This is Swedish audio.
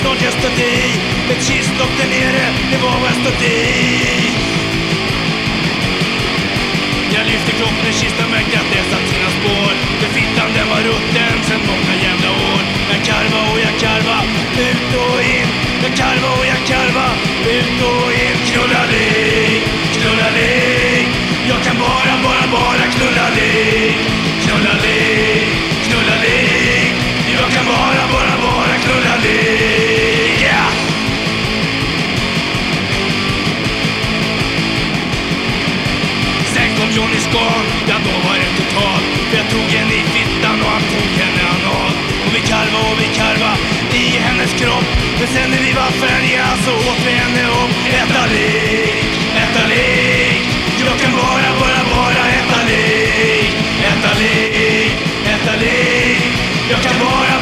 snart jag stått i. Ett kistlock där nere, det var vad jag stått i. Jag lyfte kroppen i kistan, märkte att det satt sina spår. För fittan den var rutten sen många jävla år. Jag karva och jag karva, ut och in. Jag karva och jag karva, ut och in. Kom ja då var det total. För jag tog henne i fittan och han tog henne anal. Och vi karva och vi karva i hennes kropp. Men sen när vi var färdiga så åt vi henne upp Äta lik, äta lik. Jag kan bara, bara, bara äta lik. Äta lik, äta lik. Jag kan bara